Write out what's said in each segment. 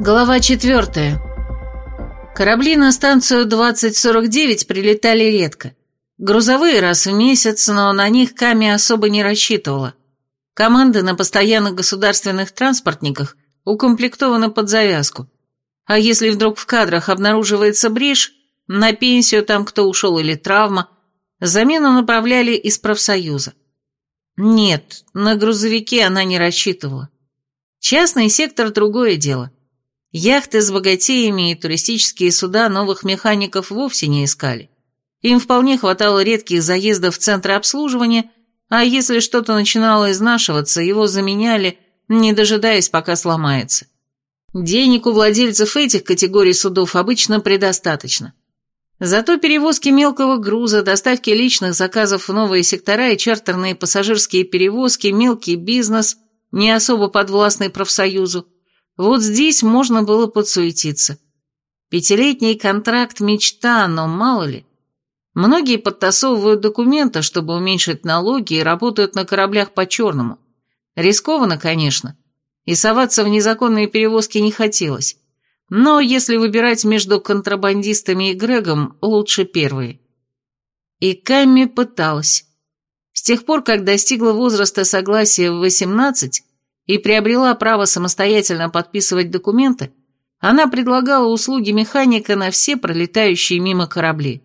Глава четвертая. Корабли на станцию 2049 прилетали редко. Грузовые раз в месяц, но на них Ками особо не рассчитывала. Команды на постоянных государственных транспортниках укомплектованы под завязку. А если вдруг в кадрах обнаруживается брешь, на пенсию там кто ушел или травма, замену направляли из профсоюза. Нет, на грузовики она не рассчитывала. Частный сектор – другое дело. Яхты с богатеями и туристические суда новых механиков вовсе не искали. Им вполне хватало редких заездов в центры обслуживания, а если что-то начинало изнашиваться, его заменяли, не дожидаясь, пока сломается. Денег у владельцев этих категорий судов обычно предостаточно. Зато перевозки мелкого груза, доставки личных заказов в новые сектора и чартерные пассажирские перевозки, мелкий бизнес – не особо подвластный профсоюзу, вот здесь можно было подсуетиться. Пятилетний контракт – мечта, но мало ли. Многие подтасовывают документы, чтобы уменьшить налоги и работают на кораблях по-черному. Рискованно, конечно. И соваться в незаконные перевозки не хотелось. Но если выбирать между контрабандистами и Грегом, лучше первые. И Кэмми пыталась. С тех пор, как достигла возраста согласия в 18 и приобрела право самостоятельно подписывать документы, она предлагала услуги механика на все пролетающие мимо корабли.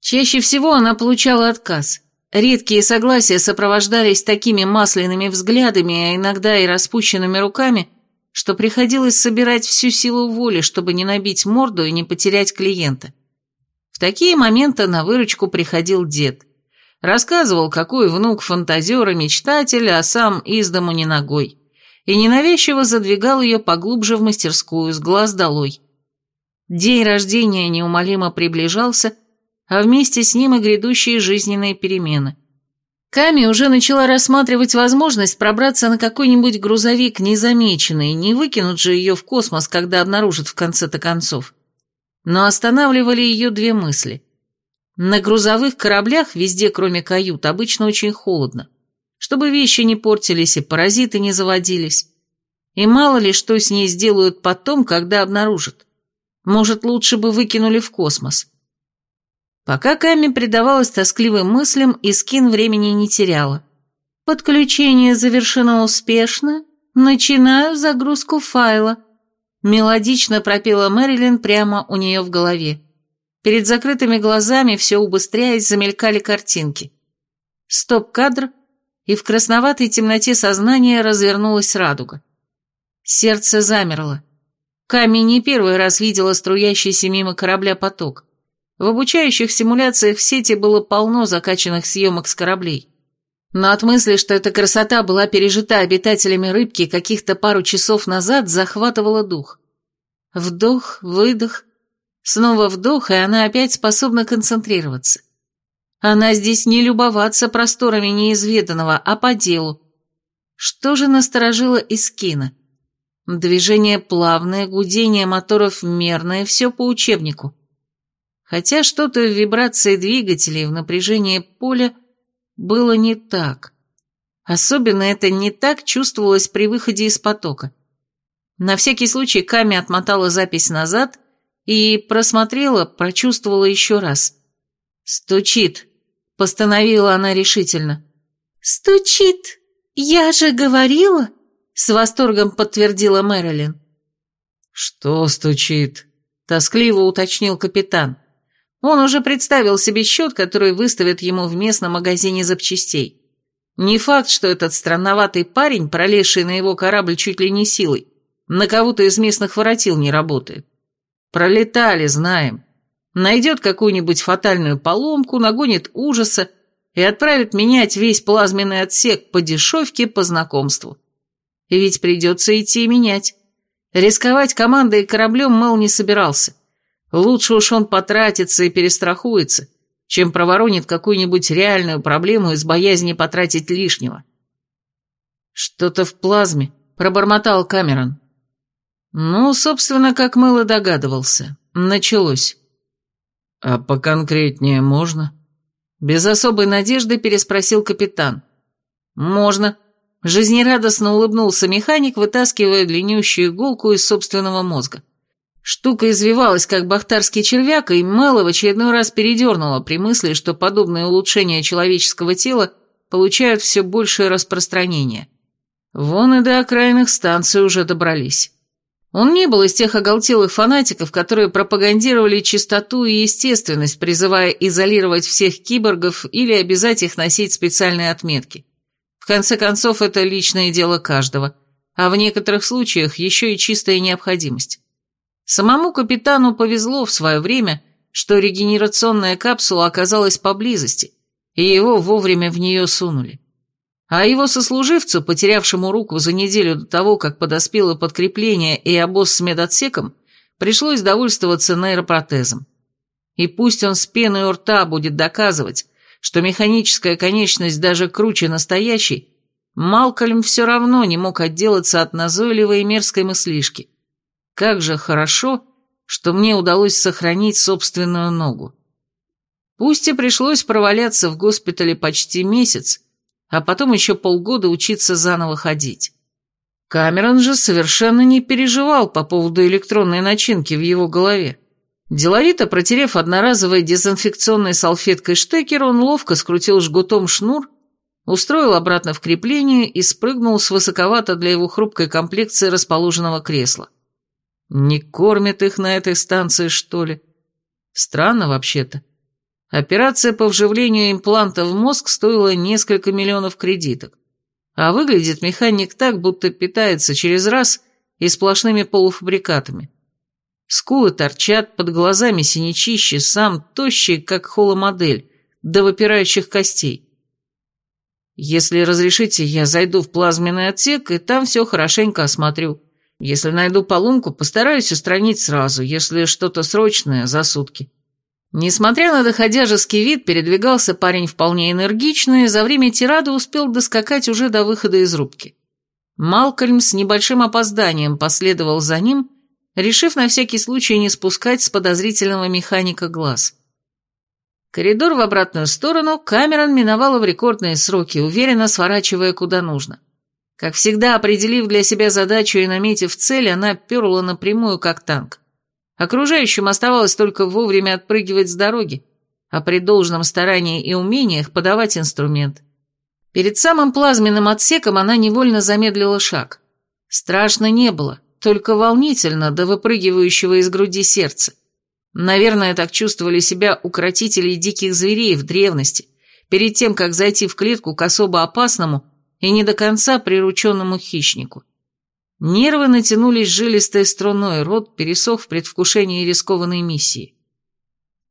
Чаще всего она получала отказ. Редкие согласия сопровождались такими масляными взглядами, а иногда и распущенными руками, что приходилось собирать всю силу воли, чтобы не набить морду и не потерять клиента. В такие моменты на выручку приходил дед – Рассказывал, какой внук фантазер и мечтатель, а сам из дому не ногой. И ненавязчиво задвигал ее поглубже в мастерскую, с глаз долой. День рождения неумолимо приближался, а вместе с ним и грядущие жизненные перемены. Ками уже начала рассматривать возможность пробраться на какой-нибудь грузовик незамеченный, не выкинут же ее в космос, когда обнаружат в конце-то концов. Но останавливали ее две мысли. На грузовых кораблях, везде кроме кают, обычно очень холодно, чтобы вещи не портились и паразиты не заводились. И мало ли что с ней сделают потом, когда обнаружат. Может, лучше бы выкинули в космос. Пока Ками предавалась тоскливым мыслям, и скин времени не теряла. «Подключение завершено успешно. Начинаю загрузку файла», — мелодично пропела Мэрилин прямо у нее в голове. Перед закрытыми глазами, все убыстряясь, замелькали картинки. Стоп-кадр, и в красноватой темноте сознания развернулась радуга. Сердце замерло. Камень не первый раз видела струящийся мимо корабля поток. В обучающих симуляциях в сети было полно закачанных съемок с кораблей. Но от мысли, что эта красота была пережита обитателями рыбки каких-то пару часов назад, захватывала дух. Вдох, выдох, Снова вдох, и она опять способна концентрироваться. Она здесь не любоваться просторами неизведанного, а по делу. Что же насторожило Искина? Движение плавное, гудение моторов мерное, все по учебнику. Хотя что-то в вибрации двигателей, в напряжении поля было не так. Особенно это не так чувствовалось при выходе из потока. На всякий случай Ками отмотала запись назад и просмотрела, прочувствовала еще раз. «Стучит», — постановила она решительно. «Стучит! Я же говорила!» — с восторгом подтвердила Мэрилин. «Что стучит?» — тоскливо уточнил капитан. Он уже представил себе счет, который выставят ему в местном магазине запчастей. Не факт, что этот странноватый парень, пролезший на его корабль чуть ли не силой, на кого-то из местных воротил не работает. Пролетали, знаем. Найдет какую-нибудь фатальную поломку, нагонит ужаса и отправит менять весь плазменный отсек по дешевке по знакомству. И ведь придется идти и менять. Рисковать командой и кораблем Мэл не собирался. Лучше уж он потратится и перестрахуется, чем проворонит какую-нибудь реальную проблему из боязни потратить лишнего. «Что-то в плазме», — пробормотал Камерон. Ну, собственно, как Мыло догадывался. Началось. А поконкретнее можно? Без особой надежды переспросил капитан. Можно. Жизнерадостно улыбнулся механик, вытаскивая длиннющую иголку из собственного мозга. Штука извивалась, как бахтарский червяк, и Мэла в очередной раз передернула при мысли, что подобные улучшения человеческого тела получают все большее распространение. Вон и до окраинных станций уже добрались. Он не был из тех оголтелых фанатиков, которые пропагандировали чистоту и естественность, призывая изолировать всех киборгов или обязать их носить специальные отметки. В конце концов, это личное дело каждого, а в некоторых случаях еще и чистая необходимость. Самому капитану повезло в свое время, что регенерационная капсула оказалась поблизости, и его вовремя в нее сунули. А его сослуживцу, потерявшему руку за неделю до того, как подоспело подкрепление и обоз с медотсеком, пришлось довольствоваться нейропротезом. И пусть он с пеной у рта будет доказывать, что механическая конечность даже круче настоящей, Малкольм все равно не мог отделаться от назойливой и мерзкой мыслишки. Как же хорошо, что мне удалось сохранить собственную ногу. Пусть и пришлось проваляться в госпитале почти месяц, а потом еще полгода учиться заново ходить. Камерон же совершенно не переживал по поводу электронной начинки в его голове. Деловито протерев одноразовой дезинфекционной салфеткой штекер, он ловко скрутил жгутом шнур, устроил обратно в крепление и спрыгнул с высоковато для его хрупкой комплекции расположенного кресла. Не кормят их на этой станции, что ли? Странно вообще-то. Операция по вживлению импланта в мозг стоила несколько миллионов кредиток. А выглядит механик так, будто питается через раз и сплошными полуфабрикатами. Скулы торчат, под глазами синячище, сам тощий, как холомодель, до выпирающих костей. Если разрешите, я зайду в плазменный отсек, и там все хорошенько осмотрю. Если найду поломку, постараюсь устранить сразу, если что-то срочное, за сутки. Несмотря на доходяжеский вид, передвигался парень вполне энергично и за время тирады успел доскакать уже до выхода из рубки. Малкольм с небольшим опозданием последовал за ним, решив на всякий случай не спускать с подозрительного механика глаз. Коридор в обратную сторону Камерон миновала в рекордные сроки, уверенно сворачивая куда нужно. Как всегда, определив для себя задачу и наметив цель, она перла напрямую, как танк. Окружающим оставалось только вовремя отпрыгивать с дороги, а при должном старании и умениях подавать инструмент. Перед самым плазменным отсеком она невольно замедлила шаг. Страшно не было, только волнительно до выпрыгивающего из груди сердца. Наверное, так чувствовали себя укротители диких зверей в древности, перед тем, как зайти в клетку к особо опасному и не до конца прирученному хищнику. Нервы натянулись жилистой струной, рот пересох в предвкушении рискованной миссии.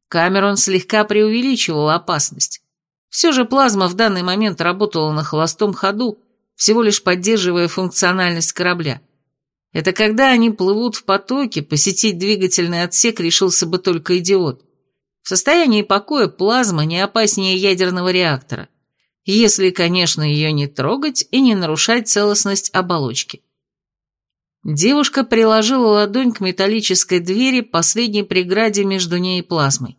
Камерон слегка преувеличивал опасность. Все же плазма в данный момент работала на холостом ходу, всего лишь поддерживая функциональность корабля. Это когда они плывут в потоке, посетить двигательный отсек решился бы только идиот. В состоянии покоя плазма не опаснее ядерного реактора, если, конечно, ее не трогать и не нарушать целостность оболочки. Девушка приложила ладонь к металлической двери, последней преграде между ней и плазмой.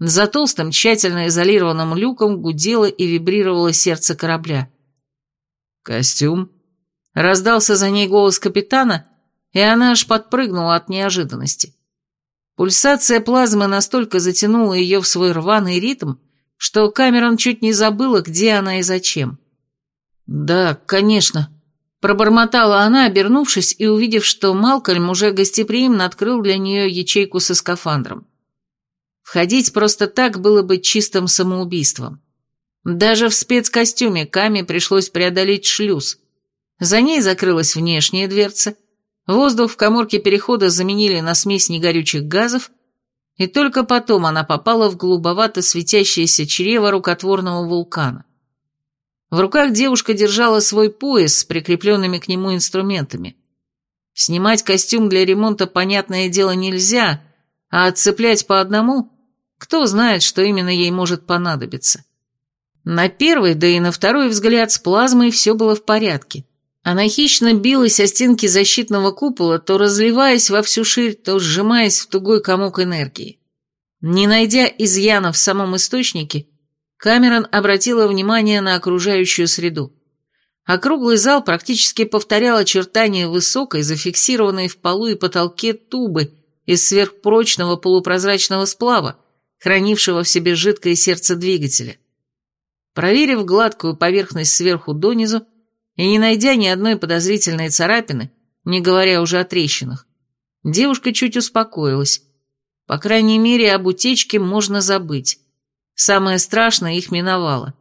За толстым, тщательно изолированным люком гудело и вибрировало сердце корабля. «Костюм?» Раздался за ней голос капитана, и она аж подпрыгнула от неожиданности. Пульсация плазмы настолько затянула ее в свой рваный ритм, что Камерон чуть не забыла, где она и зачем. «Да, конечно», Пробормотала она, обернувшись и увидев, что Малкольм уже гостеприимно открыл для нее ячейку со скафандром. Входить просто так было бы чистым самоубийством. Даже в спецкостюме Каме пришлось преодолеть шлюз. За ней закрылась внешняя дверца, воздух в коморке перехода заменили на смесь негорючих газов, и только потом она попала в голубовато светящееся чрево рукотворного вулкана. В руках девушка держала свой пояс с прикрепленными к нему инструментами. Снимать костюм для ремонта, понятное дело, нельзя, а отцеплять по одному, кто знает, что именно ей может понадобиться. На первый, да и на второй взгляд с плазмой все было в порядке. Она хищно билась о стенки защитного купола, то разливаясь во всю ширь, то сжимаясь в тугой комок энергии. Не найдя изъяна в самом источнике, Камерон обратила внимание на окружающую среду. Округлый зал практически повторял очертания высокой, зафиксированной в полу и потолке тубы из сверхпрочного полупрозрачного сплава, хранившего в себе жидкое сердце двигателя. Проверив гладкую поверхность сверху донизу и не найдя ни одной подозрительной царапины, не говоря уже о трещинах, девушка чуть успокоилась. По крайней мере, об утечке можно забыть. Самое страшное их миновало.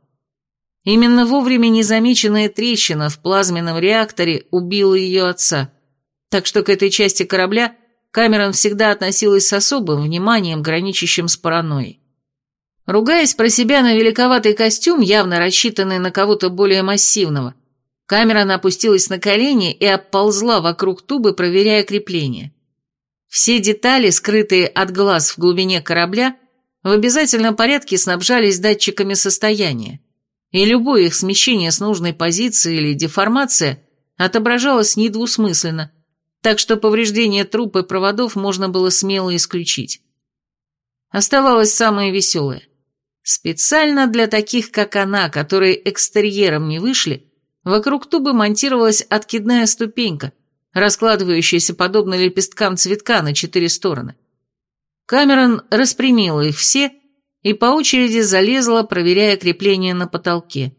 Именно вовремя незамеченная трещина в плазменном реакторе убила ее отца, так что к этой части корабля Камерон всегда относилась с особым вниманием, граничащим с паранойей. Ругаясь про себя на великоватый костюм, явно рассчитанный на кого-то более массивного, Камерон опустилась на колени и оползла вокруг тубы, проверяя крепление. Все детали, скрытые от глаз в глубине корабля, в обязательном порядке снабжались датчиками состояния и любое их смещение с нужной позиции или деформация отображалось недвусмысленно, так что повреждение труб и проводов можно было смело исключить. Оставалось самое веселое. Специально для таких, как она, которые экстерьером не вышли, вокруг тубы монтировалась откидная ступенька, раскладывающаяся подобно лепесткам цветка на четыре стороны. Камерон распрямила их все и по очереди залезла, проверяя крепление на потолке.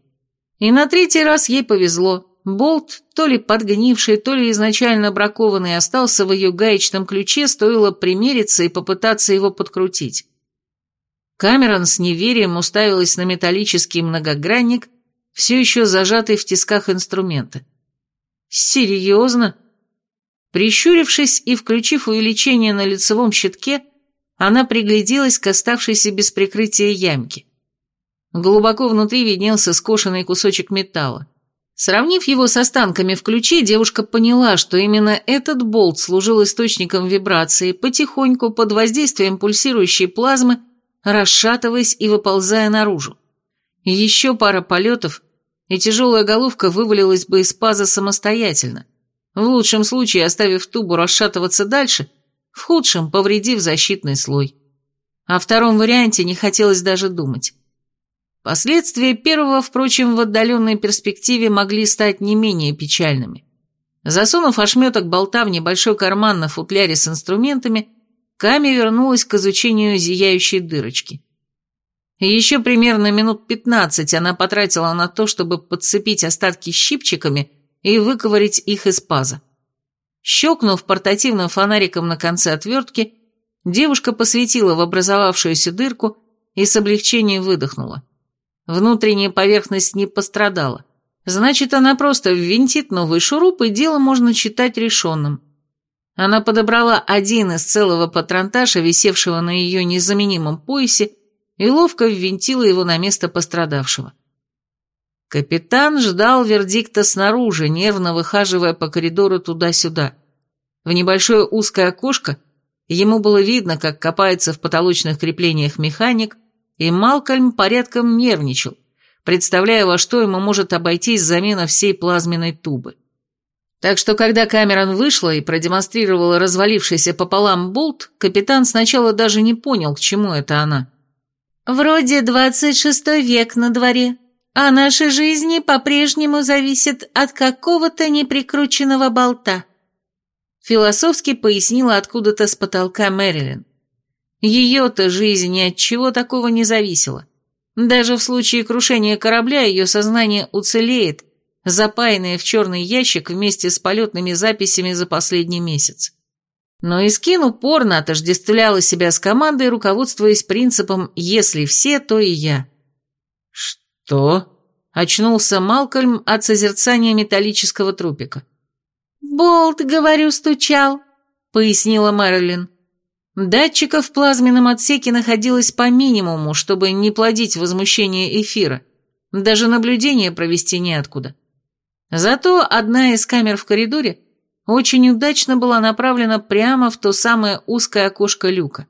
И на третий раз ей повезло. Болт, то ли подгнивший, то ли изначально бракованный, остался в ее гаечном ключе, стоило примериться и попытаться его подкрутить. Камерон с неверием уставилась на металлический многогранник, все еще зажатый в тисках инструмента. «Серьезно?» Прищурившись и включив увеличение на лицевом щитке, она пригляделась к оставшейся без прикрытия ямке. Глубоко внутри виднелся скошенный кусочек металла. Сравнив его с останками в ключе, девушка поняла, что именно этот болт служил источником вибрации, потихоньку под воздействием пульсирующей плазмы, расшатываясь и выползая наружу. Еще пара полетов, и тяжелая головка вывалилась бы из паза самостоятельно, в лучшем случае оставив тубу расшатываться дальше – в худшем повредив защитный слой. О втором варианте не хотелось даже думать. Последствия первого, впрочем, в отдаленной перспективе могли стать не менее печальными. Засунув ошметок болта в небольшой карман на футляре с инструментами, Ками вернулась к изучению зияющей дырочки. Еще примерно минут пятнадцать она потратила на то, чтобы подцепить остатки щипчиками и выковырить их из паза. Щелкнув портативным фонариком на конце отвертки, девушка посветила в образовавшуюся дырку и с облегчением выдохнула. Внутренняя поверхность не пострадала. Значит, она просто ввинтит новый шуруп, и дело можно считать решенным. Она подобрала один из целого патронташа, висевшего на ее незаменимом поясе, и ловко ввинтила его на место пострадавшего. Капитан ждал вердикта снаружи, нервно выхаживая по коридору туда-сюда. В небольшое узкое окошко ему было видно, как копается в потолочных креплениях механик, и Малкольм порядком нервничал, представляя, во что ему может обойтись замена всей плазменной тубы. Так что, когда Камерон вышла и продемонстрировала развалившийся пополам болт, капитан сначала даже не понял, к чему это она. «Вроде двадцать шестой век на дворе», а наши жизни по-прежнему зависят от какого-то неприкрученного болта. Философски пояснила откуда-то с потолка Мэрилин. Ее-то жизнь ни от чего такого не зависела. Даже в случае крушения корабля ее сознание уцелеет, запаянное в черный ящик вместе с полетными записями за последний месяц. Но Искин упорно отождествляла себя с командой, руководствуясь принципом «если все, то и я». «Что?» — очнулся Малкольм от созерцания металлического трупика. «Болт, говорю, стучал», — пояснила Мэрилин. Датчиков в плазменном отсеке находилось по минимуму, чтобы не плодить возмущение эфира. Даже наблюдение провести неоткуда. Зато одна из камер в коридоре очень удачно была направлена прямо в то самое узкое окошко люка.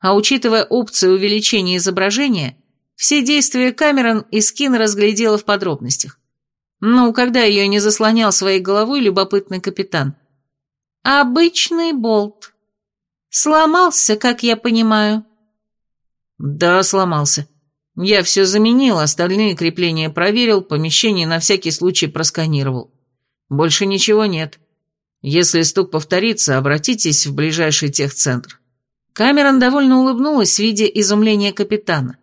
А учитывая опцию увеличения изображения, все действия Камерон и Скин разглядела в подробностях. Ну, когда ее не заслонял своей головой любопытный капитан. «Обычный болт. Сломался, как я понимаю». «Да, сломался. Я все заменил, остальные крепления проверил, помещение на всякий случай просканировал. Больше ничего нет. Если стук повторится, обратитесь в ближайший техцентр. Камерон довольно улыбнулась, видя изумление капитана.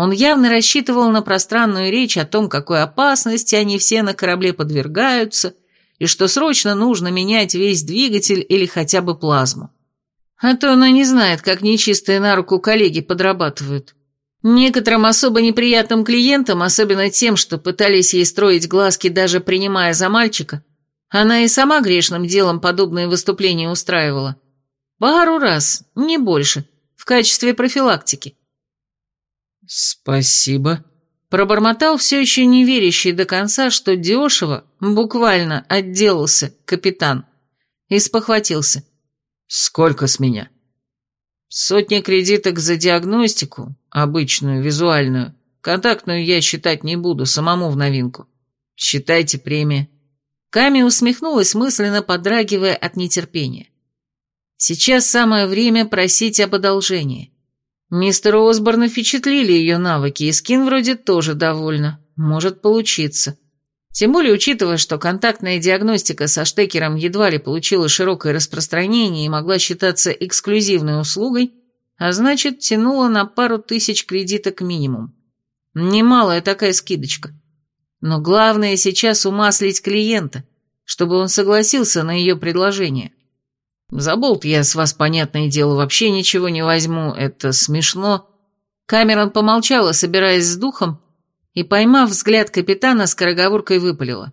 Он явно рассчитывал на пространную речь о том, какой опасности они все на корабле подвергаются, и что срочно нужно менять весь двигатель или хотя бы плазму. А то она не знает, как нечистые на руку коллеги подрабатывают. Некоторым особо неприятным клиентам, особенно тем, что пытались ей строить глазки, даже принимая за мальчика, она и сама грешным делом подобные выступления устраивала. Пару раз, не больше, в качестве профилактики. «Спасибо», — пробормотал все еще не верящий до конца, что дешево, буквально отделался капитан, и спохватился. «Сколько с меня?» «Сотня кредиток за диагностику, обычную, визуальную. Контактную я считать не буду, самому в новинку. Считайте премия». Ками усмехнулась, мысленно подрагивая от нетерпения. Сейчас самое время просить об одолжении. Мистера Осборна впечатлили ее навыки, и Скин вроде тоже довольна. Может получиться. Тем более, учитывая, что контактная диагностика со штекером едва ли получила широкое распространение и могла считаться эксклюзивной услугой, а значит, тянула на пару тысяч кредиток минимум. Немалая такая скидочка. Но главное сейчас умаслить клиента, чтобы он согласился на ее предложение. За болт я с вас, понятное дело, вообще ничего не возьму, это смешно. Камерон помолчала, собираясь с духом, и, поймав взгляд капитана, скороговоркой выпалила.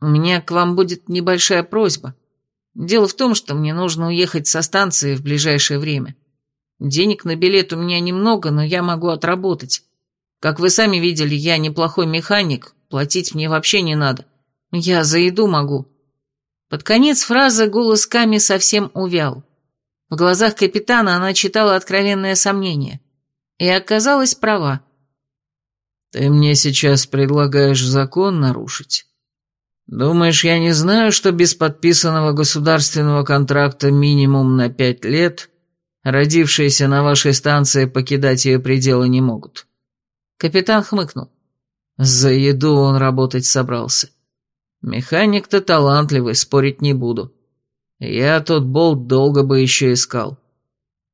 «У меня к вам будет небольшая просьба. Дело в том, что мне нужно уехать со станции в ближайшее время. Денег на билет у меня немного, но я могу отработать. Как вы сами видели, я неплохой механик, платить мне вообще не надо. Я за еду могу». Под конец фразы голос Ками совсем увял. В глазах капитана она читала откровенное сомнение. И оказалась права. «Ты мне сейчас предлагаешь закон нарушить? Думаешь, я не знаю, что без подписанного государственного контракта минимум на пять лет родившиеся на вашей станции покидать ее пределы не могут?» Капитан хмыкнул. «За еду он работать собрался. Механик-то талантливый, спорить не буду. Я тот болт долго бы еще искал.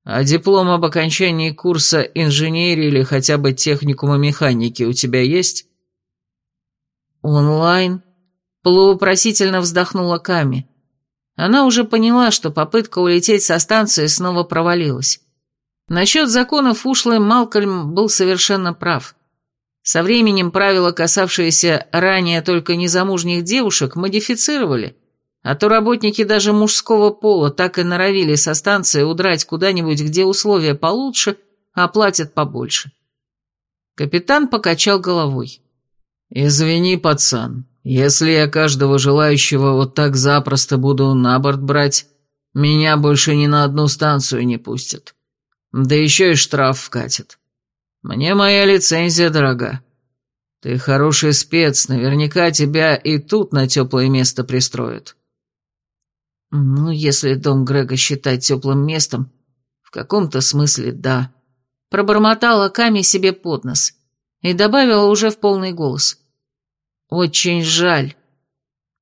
А диплом об окончании курса инженерии или хотя бы техникума механики у тебя есть? Онлайн? Полупросительно вздохнула Ками. Она уже поняла, что попытка улететь со станции снова провалилась. Насчет законов ушлый Малкольм был совершенно прав. Со временем правила, касавшиеся ранее только незамужних девушек, модифицировали, а то работники даже мужского пола так и норовили со станции удрать куда-нибудь, где условия получше, а платят побольше. Капитан покачал головой. «Извини, пацан, если я каждого желающего вот так запросто буду на борт брать, меня больше ни на одну станцию не пустят. Да еще и штраф вкатят. Мне моя лицензия дорога. Ты хороший спец, наверняка тебя и тут на теплое место пристроят». «Ну, если дом Грега считать теплым местом, в каком-то смысле да», — пробормотала Ками себе под нос и добавила уже в полный голос. «Очень жаль».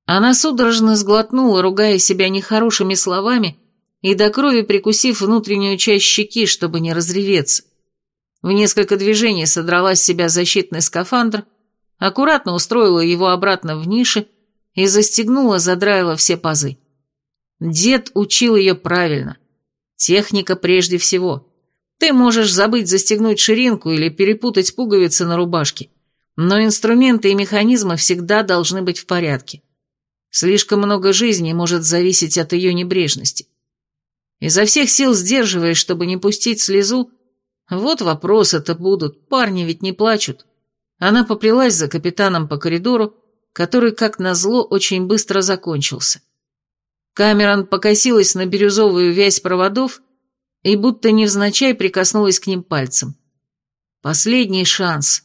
Она судорожно сглотнула, ругая себя нехорошими словами и до крови прикусив внутреннюю часть щеки, чтобы не разреветься. В несколько движений содрала с себя защитный скафандр, аккуратно устроила его обратно в нише и застегнула, задраила все пазы. Дед учил ее правильно. Техника прежде всего. Ты можешь забыть застегнуть ширинку или перепутать пуговицы на рубашке, но инструменты и механизмы всегда должны быть в порядке. Слишком много жизни может зависеть от ее небрежности. Изо всех сил сдерживаясь, чтобы не пустить слезу, вот вопросы-то будут, парни ведь не плачут. Она поплелась за капитаном по коридору, который, как назло, очень быстро закончился. Камерон покосилась на бирюзовую вязь проводов и будто невзначай прикоснулась к ним пальцем. Последний шанс.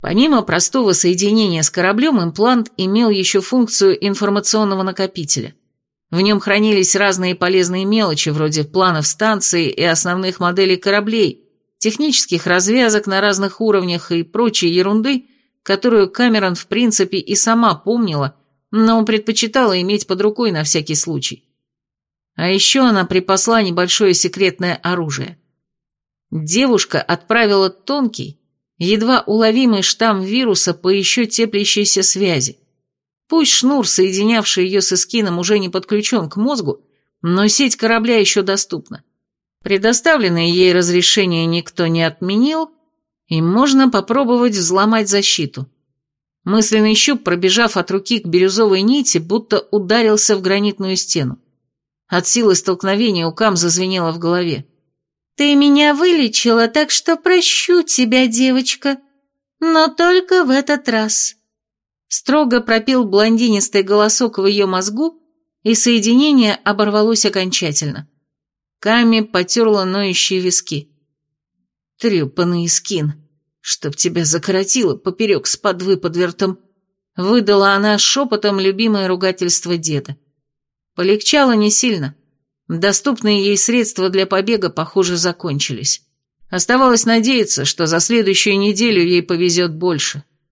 Помимо простого соединения с кораблем, имплант имел еще функцию информационного накопителя. В нем хранились разные полезные мелочи, вроде планов станции и основных моделей кораблей, технических развязок на разных уровнях и прочей ерунды, которую Камерон в принципе и сама помнила, но предпочитала иметь под рукой на всякий случай. А еще она припасла небольшое секретное оружие. Девушка отправила тонкий, едва уловимый штамм вируса по еще теплящейся связи. Пусть шнур, соединявший ее с эскином, уже не подключен к мозгу, но сеть корабля еще доступна. Предоставленное ей разрешение никто не отменил, и можно попробовать взломать защиту. Мысленный щуп, пробежав от руки к бирюзовой нити, будто ударился в гранитную стену. От силы столкновения у Кам зазвенело в голове. «Ты меня вылечила, так что прощу тебя, девочка, но только в этот раз». Строго пропил блондинистый голосок в ее мозгу, и соединение оборвалось окончательно. Ками потерла ноющие виски. «Трюпанный скин, чтоб тебя закоротило поперек с подвыподвертом», выдала она шепотом любимое ругательство деда. Полегчало не сильно. Доступные ей средства для побега, похоже, закончились. Оставалось надеяться, что за следующую неделю ей повезет больше.